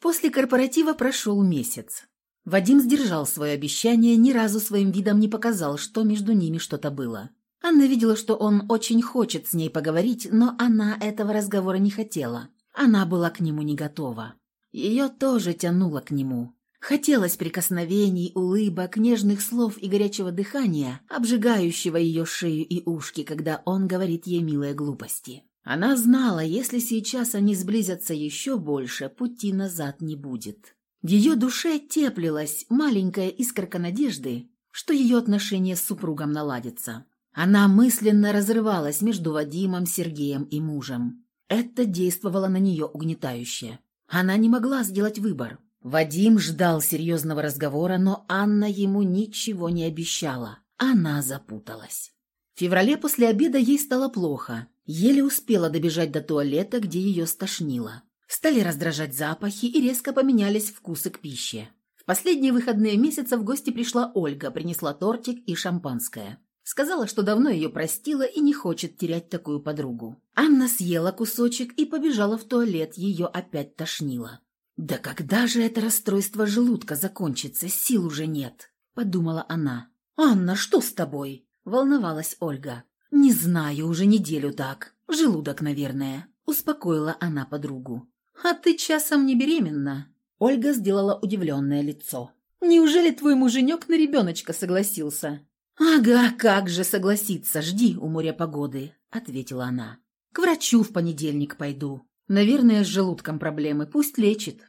После корпоратива прошел месяц. Вадим сдержал свое обещание, ни разу своим видом не показал, что между ними что-то было. Анна видела, что он очень хочет с ней поговорить, но она этого разговора не хотела. Она была к нему не готова. Ее тоже тянуло к нему. Хотелось прикосновений, улыбок, нежных слов и горячего дыхания, обжигающего ее шею и ушки, когда он говорит ей милые глупости. Она знала, если сейчас они сблизятся еще больше, пути назад не будет. В ее душе теплилась маленькая искорка надежды, что ее отношения с супругом наладятся. Она мысленно разрывалась между Вадимом, Сергеем и мужем. Это действовало на нее угнетающе. Она не могла сделать выбор. Вадим ждал серьезного разговора, но Анна ему ничего не обещала. Она запуталась. В феврале после обеда ей стало плохо. Еле успела добежать до туалета, где ее стошнило. Стали раздражать запахи и резко поменялись вкусы к пище. В последние выходные месяца в гости пришла Ольга, принесла тортик и шампанское. Сказала, что давно ее простила и не хочет терять такую подругу. Анна съела кусочек и побежала в туалет, ее опять тошнило. «Да когда же это расстройство желудка закончится? Сил уже нет», – подумала она. «Анна, что с тобой?» – волновалась Ольга. «Не знаю, уже неделю так. Желудок, наверное», – успокоила она подругу. «А ты часом не беременна?» Ольга сделала удивленное лицо. «Неужели твой муженек на ребеночка согласился?» «Ага, как же согласиться, жди у моря погоды», — ответила она. «К врачу в понедельник пойду. Наверное, с желудком проблемы, пусть лечит».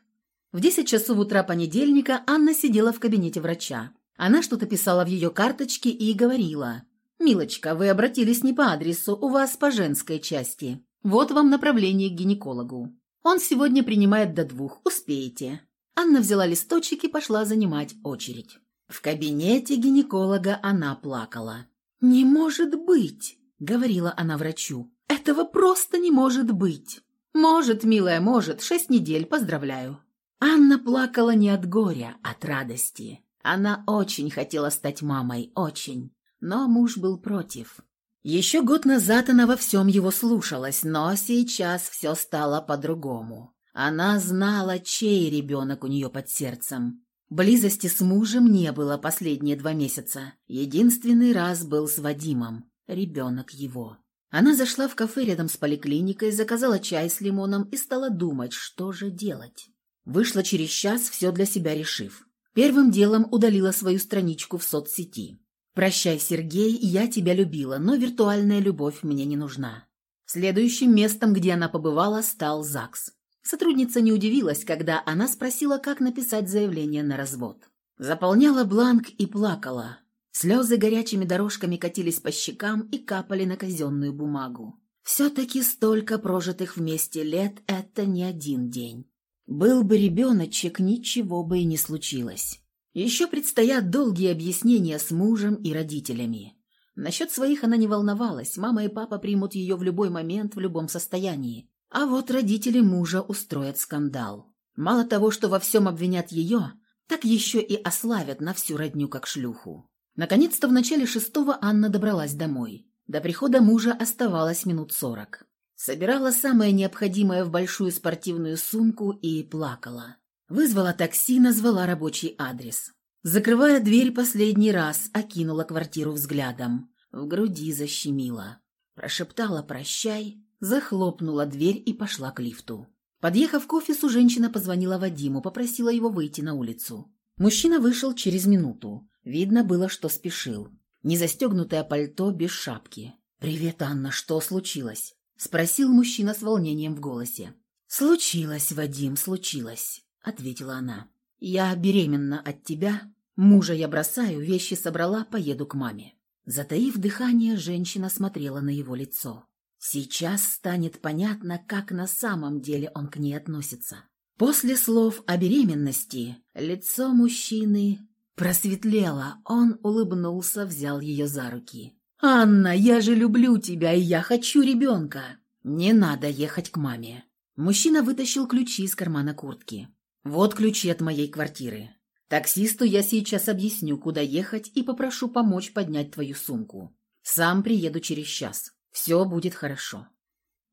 В десять часов утра понедельника Анна сидела в кабинете врача. Она что-то писала в ее карточке и говорила. «Милочка, вы обратились не по адресу, у вас по женской части. Вот вам направление к гинекологу. Он сегодня принимает до двух, успеете». Анна взяла листочек и пошла занимать очередь. В кабинете гинеколога она плакала. «Не может быть!» — говорила она врачу. «Этого просто не может быть!» «Может, милая, может. Шесть недель, поздравляю». Анна плакала не от горя, а от радости. Она очень хотела стать мамой, очень. Но муж был против. Еще год назад она во всем его слушалась, но сейчас все стало по-другому. Она знала, чей ребенок у нее под сердцем. Близости с мужем не было последние два месяца. Единственный раз был с Вадимом, ребенок его. Она зашла в кафе рядом с поликлиникой, заказала чай с лимоном и стала думать, что же делать. Вышла через час, все для себя решив. Первым делом удалила свою страничку в соцсети. «Прощай, Сергей, я тебя любила, но виртуальная любовь мне не нужна». Следующим местом, где она побывала, стал ЗАГС. Сотрудница не удивилась, когда она спросила, как написать заявление на развод. Заполняла бланк и плакала. Слезы горячими дорожками катились по щекам и капали на казенную бумагу. Все-таки столько прожитых вместе лет – это не один день. Был бы ребеночек, ничего бы и не случилось. Еще предстоят долгие объяснения с мужем и родителями. Насчет своих она не волновалась, мама и папа примут ее в любой момент, в любом состоянии. А вот родители мужа устроят скандал. Мало того, что во всем обвинят ее, так еще и ославят на всю родню как шлюху. Наконец-то в начале шестого Анна добралась домой. До прихода мужа оставалось минут сорок. Собирала самое необходимое в большую спортивную сумку и плакала. Вызвала такси, назвала рабочий адрес. Закрывая дверь последний раз, окинула квартиру взглядом. В груди защемила. Прошептала «прощай», захлопнула дверь и пошла к лифту. Подъехав к офису, женщина позвонила Вадиму, попросила его выйти на улицу. Мужчина вышел через минуту. Видно было, что спешил. Незастегнутое пальто без шапки. «Привет, Анна, что случилось?» Спросил мужчина с волнением в голосе. «Случилось, Вадим, случилось», — ответила она. «Я беременна от тебя. Мужа я бросаю, вещи собрала, поеду к маме». Затаив дыхание, женщина смотрела на его лицо. Сейчас станет понятно, как на самом деле он к ней относится. После слов о беременности лицо мужчины просветлело. Он улыбнулся, взял ее за руки. «Анна, я же люблю тебя, и я хочу ребенка!» «Не надо ехать к маме». Мужчина вытащил ключи из кармана куртки. «Вот ключи от моей квартиры. Таксисту я сейчас объясню, куда ехать, и попрошу помочь поднять твою сумку. Сам приеду через час. Все будет хорошо».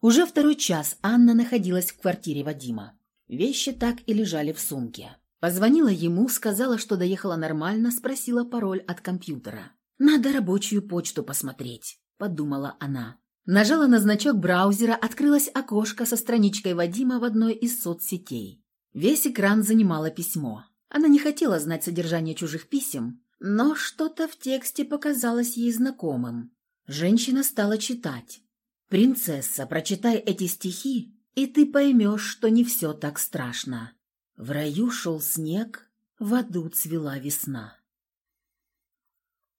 Уже второй час Анна находилась в квартире Вадима. Вещи так и лежали в сумке. Позвонила ему, сказала, что доехала нормально, спросила пароль от компьютера. «Надо рабочую почту посмотреть», – подумала она. Нажала на значок браузера, открылось окошко со страничкой Вадима в одной из соцсетей. Весь экран занимало письмо. Она не хотела знать содержание чужих писем, но что-то в тексте показалось ей знакомым. Женщина стала читать. «Принцесса, прочитай эти стихи, и ты поймешь, что не все так страшно. В раю шел снег, в аду цвела весна».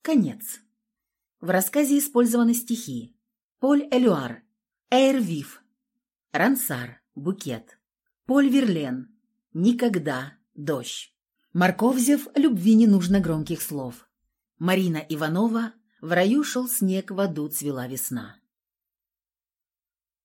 Конец. В рассказе использованы стихи. Поль Элюар, Эйрвив, Рансар, Букет, Поль Верлен, Никогда, Дождь. Марковзев «Любви не нужно громких слов». Марина Иванова «В раю шел снег, в аду цвела весна».